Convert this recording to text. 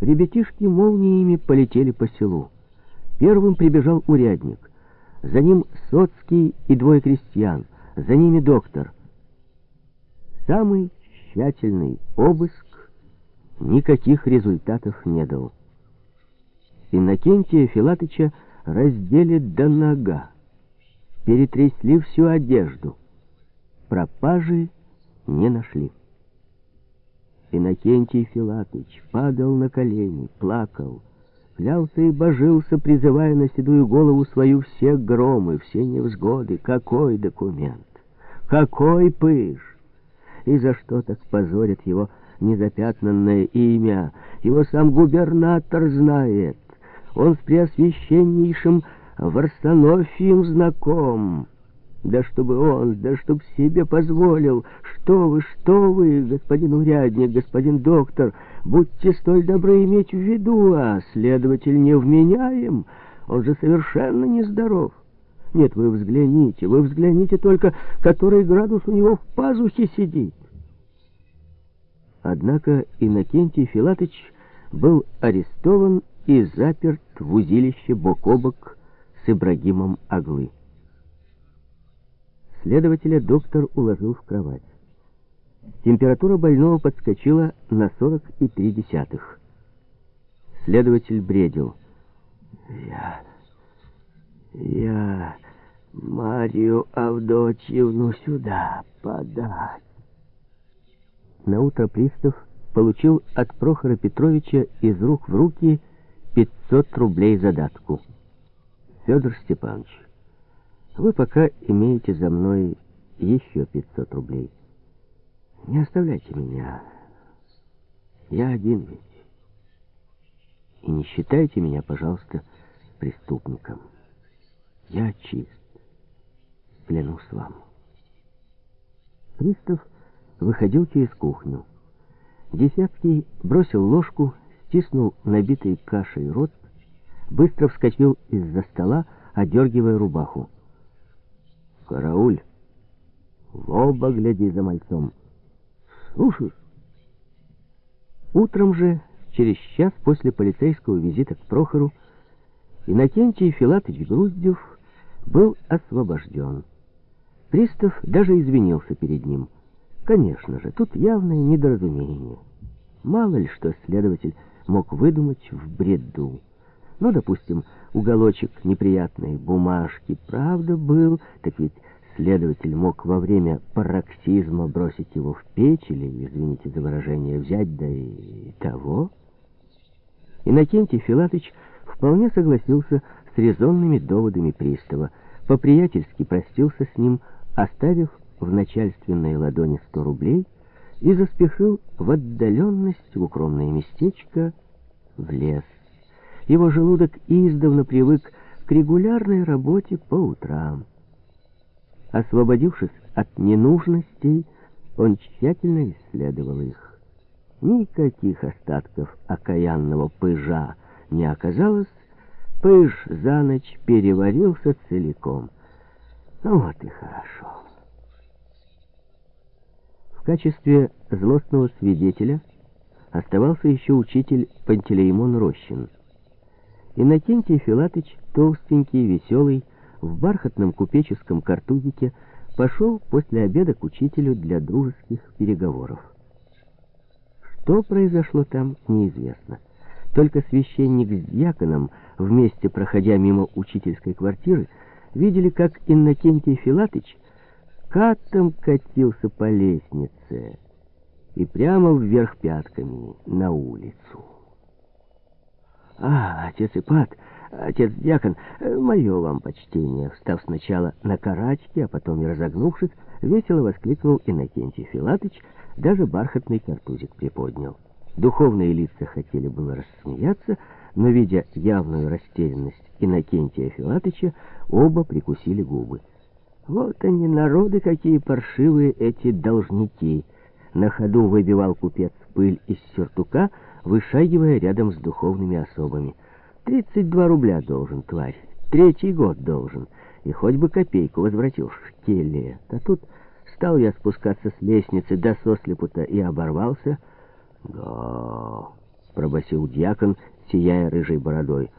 Ребятишки молниями полетели по селу. Первым прибежал урядник. За ним Соцкий и двое крестьян. За ними доктор. Самый тщательный обыск никаких результатов не дал. Иннокентия Филатыча раздели до нога, перетрясли всю одежду. Пропажи не нашли. Иннокентий Филатыч падал на колени, плакал, клялся и божился, призывая на седую голову свою все громы, все невзгоды. Какой документ! Какой пыш! И за что так позорит его незапятнанное имя? Его сам губернатор знает. Он с преосвященнейшим Варсонофием знаком. Да чтобы он, да чтоб себе позволил. Что вы, что вы, господин урядник, господин доктор, будьте столь добры иметь в виду, а следователь невменяем, он же совершенно нездоров. Нет, вы взгляните, вы взгляните только, который градус у него в пазухе сидит. Однако Иннокентий Филатыч был арестован и заперт в узилище бок о бок с Ибрагимом Аглы. Следователя доктор уложил в кровать. Температура больного подскочила на 40,3. Следователь бредил. «Я... я... Марию Авдотьевну сюда подать». Наутро пристав получил от Прохора Петровича из рук в руки 500 рублей задатку. Федор Степанович, вы пока имеете за мной еще 500 рублей. Не оставляйте меня. Я один ведь. И не считайте меня, пожалуйста, преступником. Я чист. Клянусь вам. Пристав выходил через кухню. Десятский бросил ложку, стиснул набитый кашей рот, быстро вскочил из-за стола, одергивая рубаху. «Карауль! В оба гляди за мальцом!» «Слушай!» Утром же, через час после полицейского визита к Прохору, Иннокентий Филатович Груздев был освобожден. Пристав даже извинился перед ним. Конечно же, тут явное недоразумение. Мало ли что следователь мог выдумать в бреду. Ну, допустим, уголочек неприятной бумажки, правда, был, так ведь следователь мог во время пароксизма бросить его в печь или, извините за выражение, взять, да и того. Иннокентий Филатыч вполне согласился с резонными доводами пристава, по-приятельски простился с ним, оставив в начальственной ладони сто рублей и заспешил в отдаленность, в укромное местечко, в лес. Его желудок издавна привык к регулярной работе по утрам. Освободившись от ненужностей, он тщательно исследовал их. Никаких остатков окаянного пыжа не оказалось, пыж за ночь переварился целиком. Ну вот и хорошо. В качестве злостного свидетеля оставался еще учитель Пантелеймон Рощин. Иннокентий Филатыч, толстенький, веселый, в бархатном купеческом картузике, пошел после обеда к учителю для дружеских переговоров. Что произошло там, неизвестно. Только священник с дьяконом, вместе проходя мимо учительской квартиры, видели, как Иннокентий Филатыч катом катился по лестнице и прямо вверх пятками на улицу. «А, отец Ипат, отец Дьякон, мое вам почтение!» Встав сначала на карачки, а потом и разогнувшись, весело воскликнул Иннокентий Филатыч, даже бархатный картузик приподнял. Духовные лица хотели было рассмеяться, но, видя явную растерянность Иннокентия Филатыча, оба прикусили губы. Вот они, народы, какие паршивые эти должники. На ходу выбивал купец пыль из сюртука, вышагивая рядом с духовными особами. «Тридцать два рубля должен, тварь. Третий год должен. И хоть бы копейку возвратил Келлия. А тут стал я спускаться с лестницы до сослепута и оборвался. Да, пробасил дьякон, сияя рыжей бородой.